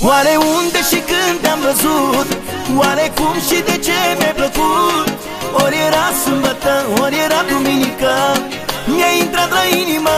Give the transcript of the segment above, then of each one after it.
Oare unde și când te-am văzut? Oare cum și de ce mi-ai plăcut? Ori era sâmbătă, ori era duminică Mi-a intrat la inimă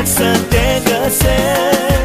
Derek Santegan